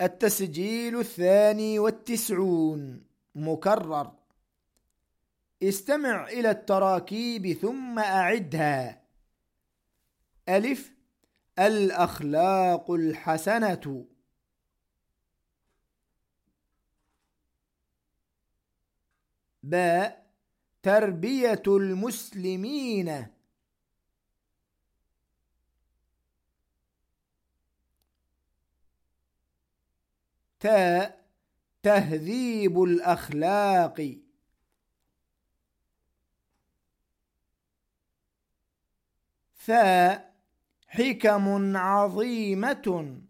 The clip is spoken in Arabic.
التسجيل الثاني والتسعون. مكرر. استمع إلى التراكيب ثم أعدها. ألف. الأخلاق الحسنة. باء. تربية المسلمين. تاء تهذيب الأخلاق. ثاء حكم عظيمة.